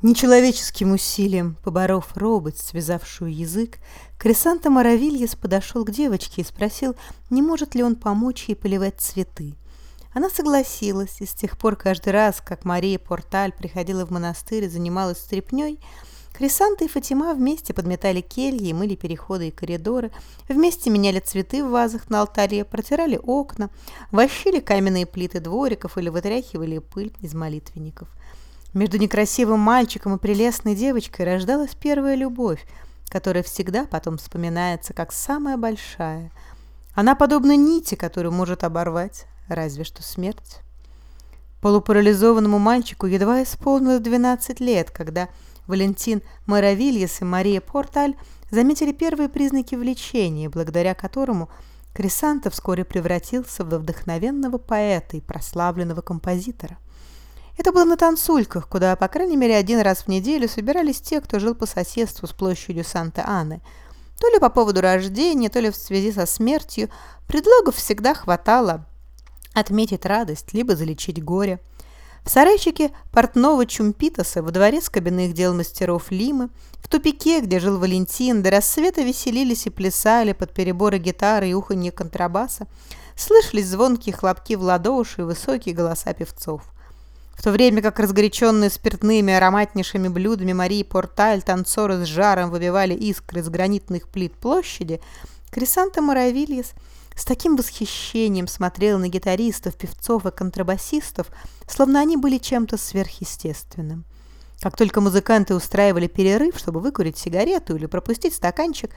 Нечеловеческим усилием, поборов робость, связавшую язык, Крисанта Моровильес подошел к девочке и спросил, не может ли он помочь ей поливать цветы. Она согласилась, и с тех пор каждый раз, как Мария Порталь приходила в монастырь и занималась стряпнёй, Крисанта и Фатима вместе подметали кельи, мыли переходы и коридоры, вместе меняли цветы в вазах на алтаре, протирали окна, вощили каменные плиты двориков или вытряхивали пыль из молитвенников. Между некрасивым мальчиком и прелестной девочкой рождалась первая любовь, которая всегда потом вспоминается как самая большая. Она подобна нити, которую может оборвать, разве что смерть. Полупарализованному мальчику едва исполнилось 12 лет, когда Валентин Моровильес и Мария Порталь заметили первые признаки влечения, благодаря которому Крисанта вскоре превратился в вдохновенного поэта и прославленного композитора. Это было на танцульках, куда, по крайней мере, один раз в неделю собирались те, кто жил по соседству с площадью Санта-Аны. То ли по поводу рождения, то ли в связи со смертью, предлогов всегда хватало отметить радость, либо залечить горе. В сарайчике портного Чумпитаса, во дворе с кабинных дел мастеров Лимы, в тупике, где жил Валентин, до рассвета веселились и плясали под переборы гитары и уханье контрабаса, слышались звонкие хлопки в ладоши и высокие голоса певцов – в то время как разгоряченные спиртными ароматнейшими блюдами Марии Порталь танцоры с жаром выбивали искры с гранитных плит площади, Крисанта Моровильес с таким восхищением смотрел на гитаристов, певцов и контрабасистов, словно они были чем-то сверхъестественным. Как только музыканты устраивали перерыв, чтобы выкурить сигарету или пропустить стаканчик,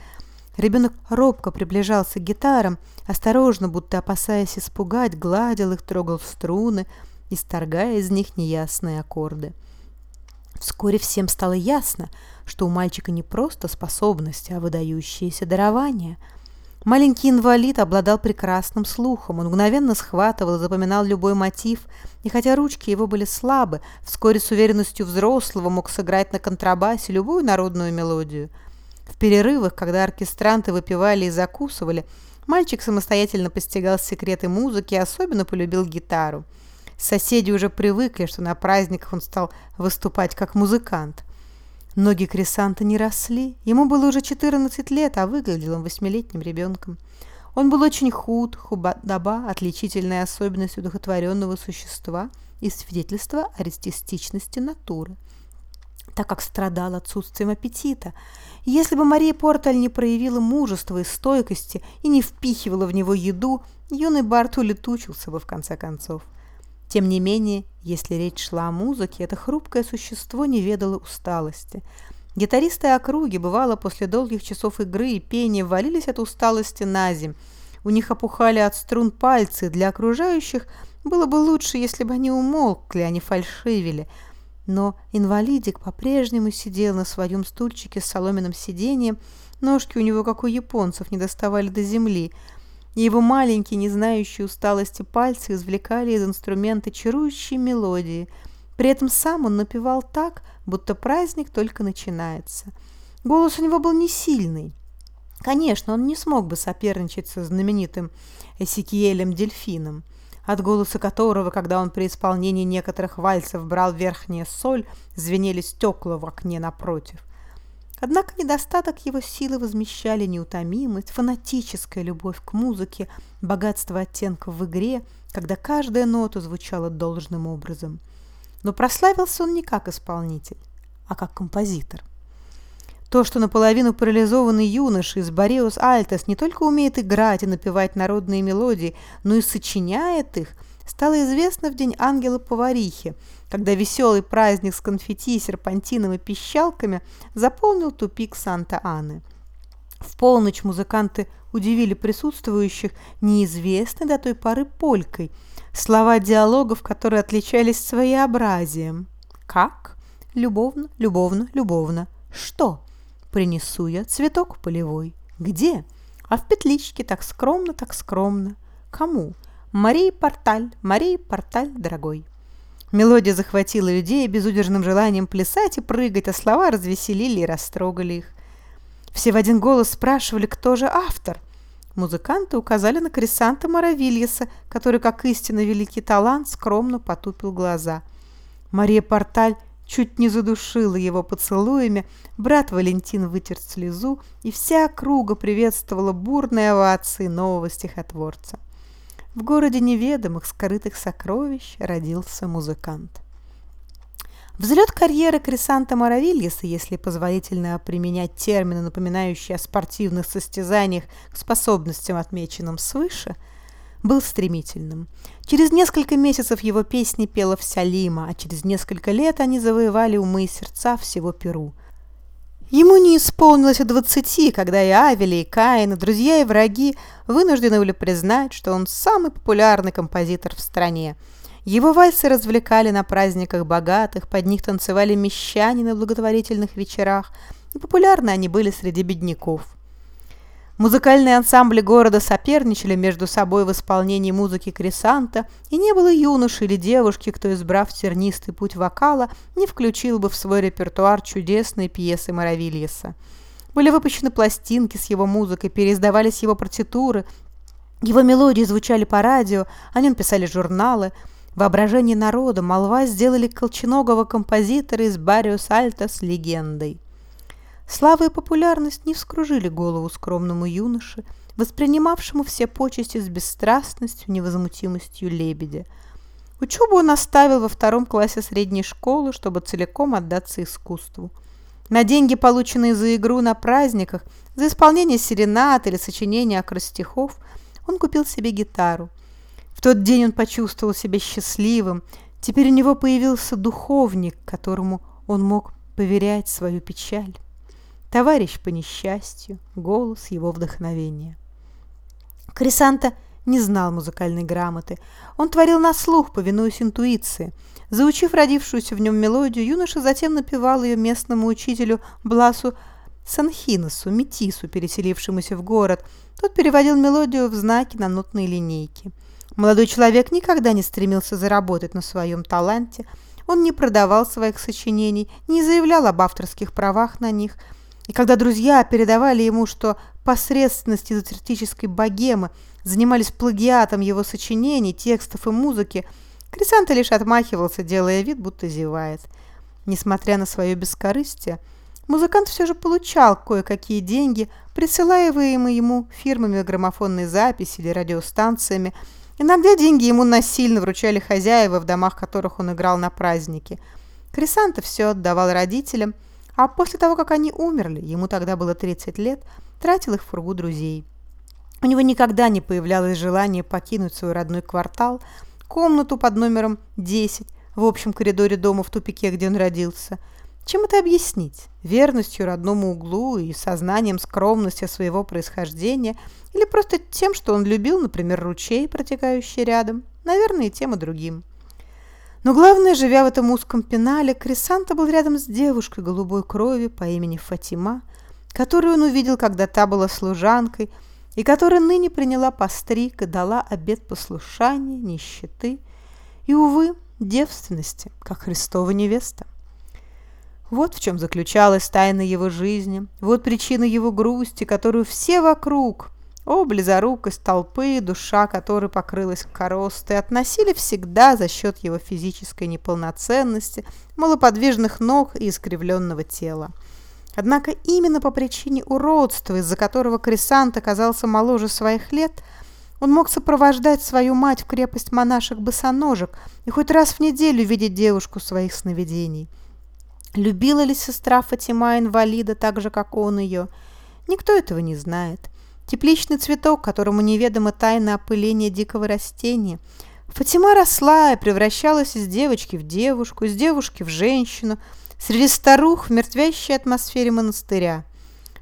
ребенок робко приближался к гитарам, осторожно, будто опасаясь испугать, гладил их, трогал струны – исторгая из них неясные аккорды. Вскоре всем стало ясно, что у мальчика не просто способности, а выдающиеся дарования. Маленький инвалид обладал прекрасным слухом, он мгновенно схватывал и запоминал любой мотив, и хотя ручки его были слабы, вскоре с уверенностью взрослого мог сыграть на контрабасе любую народную мелодию. В перерывах, когда оркестранты выпивали и закусывали, мальчик самостоятельно постигал секреты музыки и особенно полюбил гитару – Соседи уже привыкли, что на праздниках он стал выступать как музыкант. Ноги Крисанта не росли. Ему было уже 14 лет, а выглядел он восьмилетним ребенком. Он был очень худ, худоба, отличительная особенность удохотворенного существа и свидетельство аристистичности натуры так как страдал отсутствием аппетита. Если бы Мария Порталь не проявила мужества и стойкости и не впихивала в него еду, юный Барт улетучился бы в конце концов. Тем не менее, если речь шла о музыке, это хрупкое существо не ведало усталости. Гитаристы округи, бывало, после долгих часов игры и пения, валились от усталости на земь. У них опухали от струн пальцы, для окружающих было бы лучше, если бы они умолкли, а не фальшивили. Но инвалидик по-прежнему сидел на своем стульчике с соломенным сиденьем, ножки у него, как у японцев, не доставали до земли – и его маленькие, не знающие усталости пальцы извлекали из инструмента чарующие мелодии. При этом сам он напевал так, будто праздник только начинается. Голос у него был не сильный. Конечно, он не смог бы соперничать со знаменитым Эсикиелем Дельфином, от голоса которого, когда он при исполнении некоторых вальсов брал верхняя соль, звенели стекла в окне напротив. Однако недостаток его силы возмещали неутомимость, фанатическая любовь к музыке, богатство оттенков в игре, когда каждая нота звучала должным образом. Но прославился он не как исполнитель, а как композитор. То, что наполовину парализованный юноша из Бореус Альтес не только умеет играть и напевать народные мелодии, но и сочиняет их, стало известно в день ангела-поварихи, когда веселый праздник с конфетти, серпантином и пищалками заполнил тупик Санта-Аны. В полночь музыканты удивили присутствующих неизвестной до той поры полькой, слова диалогов, которые отличались своеобразием. «Как?» «Любовно, любовно, любовно». «Что?» «Принесу я цветок полевой». «Где?» «А в петличке, так скромно, так скромно». «Кому?» «Марии Порталь, Марии Порталь, дорогой». Мелодия захватила людей безудержным желанием плясать и прыгать, а слова развеселили и растрогали их. Все в один голос спрашивали, кто же автор. Музыканты указали на Крисанта Моровильеса, который, как истинно великий талант, скромно потупил глаза. Мария Порталь чуть не задушила его поцелуями, брат Валентин вытер слезу, и вся округа приветствовала бурной овации нового стихотворца. В городе неведомых скрытых сокровищ родился музыкант. Взлет карьеры Крисанта Маравильеса, если позволительно применять термины, напоминающие о спортивных состязаниях к способностям, отмеченным свыше, был стремительным. Через несколько месяцев его песни пела вся Лима, а через несколько лет они завоевали умы и сердца всего Перу. Ему не исполнилось и двадцати, когда и Авели, и Каин, и друзья, и враги вынуждены были признать, что он самый популярный композитор в стране – его вальсы развлекали на праздниках богатых, под них танцевали мещане на благотворительных вечерах, и популярны они были среди бедняков. Музыкальные ансамбли города соперничали между собой в исполнении музыки кресанта, и не было юноши или девушки, кто, избрав тернистый путь вокала, не включил бы в свой репертуар чудесные пьесы Моровильеса. Были выпущены пластинки с его музыкой, переиздавались его партитуры, его мелодии звучали по радио, о нем писали журналы – Воображение народа молва сделали колченогого композитора из Бариус Альтос легендой. Слава и популярность не вскружили голову скромному юноше, воспринимавшему все почести с бесстрастностью, невозмутимостью лебедя. Учебу он оставил во втором классе средней школы, чтобы целиком отдаться искусству. На деньги, полученные за игру на праздниках, за исполнение серенат или сочинение акростихов, он купил себе гитару – в тот день он почувствовал себя счастливым. Теперь у него появился духовник, которому он мог поверять свою печаль. Товарищ по несчастью, голос его вдохновения. Крисанта не знал музыкальной грамоты. Он творил на слух, повинуясь интуиции. Заучив родившуюся в нем мелодию, юноша затем напевал ее местному учителю Бласу Санхиносу, метису, переселившемуся в город. Тот переводил мелодию в знаки на нотные линейки. Молодой человек никогда не стремился заработать на своем таланте, он не продавал своих сочинений, не заявлял об авторских правах на них. И когда друзья передавали ему, что посредственность эзотерической богемы занимались плагиатом его сочинений, текстов и музыки, Крисанта лишь отмахивался, делая вид, будто зевает. Несмотря на свое бескорыстие, музыкант все же получал кое-какие деньги, присылаемые ему фирмами граммофонной записи или радиостанциями, Иногда деньги ему насильно вручали хозяева, в домах которых он играл на празднике. Крисанта все отдавал родителям, а после того, как они умерли, ему тогда было 30 лет, тратил их в фургу друзей. У него никогда не появлялось желания покинуть свой родной квартал, комнату под номером 10 в общем коридоре дома в тупике, где он родился – чем это объяснить? Верностью родному углу и сознанием скромности своего происхождения или просто тем, что он любил, например, ручей, протекающий рядом? Наверное, и тем, и другим. Но главное, живя в этом узком пенале, Крисанта был рядом с девушкой голубой крови по имени Фатима, которую он увидел, когда та была служанкой, и которая ныне приняла постриг и дала обет послушания, нищеты и, увы, девственности, как Христова невеста. Вот в чем заключалась тайна его жизни, вот причина его грусти, которую все вокруг, о, близорукость толпы, душа которой покрылась коростой, относили всегда за счет его физической неполноценности, малоподвижных ног и искривленного тела. Однако именно по причине уродства, из-за которого Крисант оказался моложе своих лет, он мог сопровождать свою мать в крепость монашек-босоножек и хоть раз в неделю видеть девушку своих сновидений – Любила ли сестра Фатима инвалида так же, как он ее? Никто этого не знает. Тепличный цветок, которому неведомо тайна опыления дикого растения. Фатима росла и превращалась из девочки в девушку, из девушки в женщину, среди старух в мертвящей атмосфере монастыря.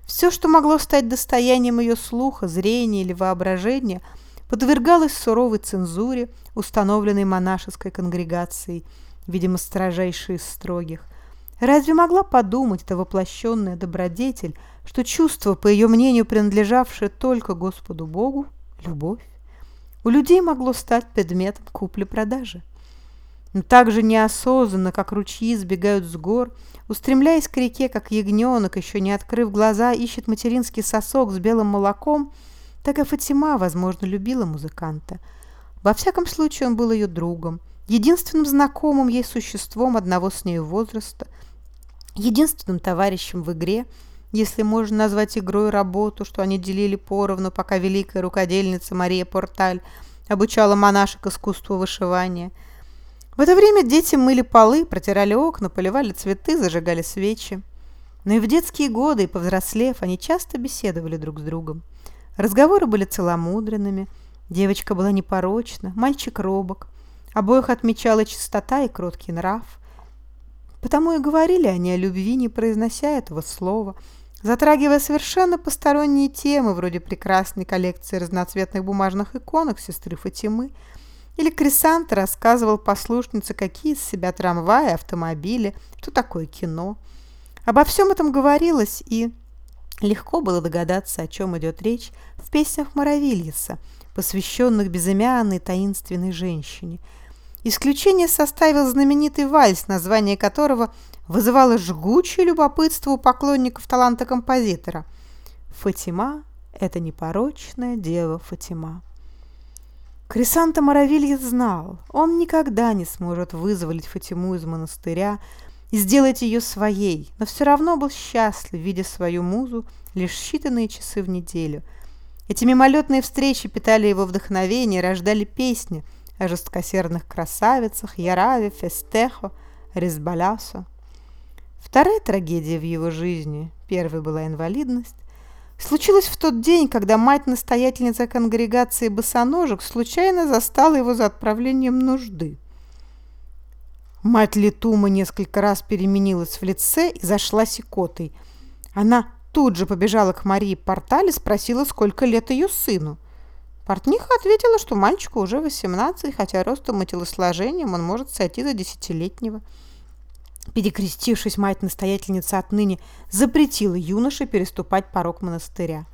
Все, что могло стать достоянием ее слуха, зрения или воображения, подвергалось суровой цензуре, установленной монашеской конгрегацией, видимо, строжайшей из строгих – Разве могла подумать эта воплощенная добродетель, что чувство, по ее мнению, принадлежавшее только Господу Богу, любовь, у людей могло стать предметом купли-продажи? Но так же неосознанно, как ручьи сбегают с гор, устремляясь к реке, как ягненок, еще не открыв глаза, ищет материнский сосок с белым молоком, так и Фатима, возможно, любила музыканта. Во всяком случае, он был ее другом, единственным знакомым ей существом одного с нею возраста, единственным товарищем в игре, если можно назвать игрой работу, что они делили поровну, пока великая рукодельница Мария Порталь обучала монашек искусству вышивания. В это время дети мыли полы, протирали окна, поливали цветы, зажигали свечи. Но и в детские годы, и повзрослев, они часто беседовали друг с другом. Разговоры были целомудренными, девочка была непорочна, мальчик робок. Обоих отмечала чистота и кроткий нрав. Потому и говорили они о любви, не произнося этого слова, затрагивая совершенно посторонние темы, вроде прекрасной коллекции разноцветных бумажных иконок сестры Фатимы, или Крисант рассказывал послушнице, какие из себя трамваи, автомобили, что такое кино. Обо всем этом говорилось, и легко было догадаться, о чем идет речь в песнях Моровильеса, посвященных безымянной таинственной женщине – Исключение составил знаменитый вальс, название которого вызывало жгучее любопытство у поклонников таланта композитора. «Фатима – это непорочная дева Фатима». Крисанта Моровильев знал, он никогда не сможет вызволить Фатиму из монастыря и сделать ее своей, но все равно был счастлив, видя свою музу лишь считанные часы в неделю. Эти мимолетные встречи питали его вдохновение, рождали песни – о жесткосердных красавицах Яраве, Фестехо, Резбалясо. Вторая трагедия в его жизни, первой была инвалидность, случилась в тот день, когда мать-настоятельница конгрегации босоножек случайно застала его за отправлением нужды. Мать Литума несколько раз переменилась в лице и зашла икотой. Она тут же побежала к Марии Портале спросила, сколько лет ее сыну – Портниха ответила, что мальчику уже 18, хотя ростом и телосложением он может сойти за десятилетнего. Перекрестившись, мать-настоятельница отныне запретила юноше переступать порог монастыря.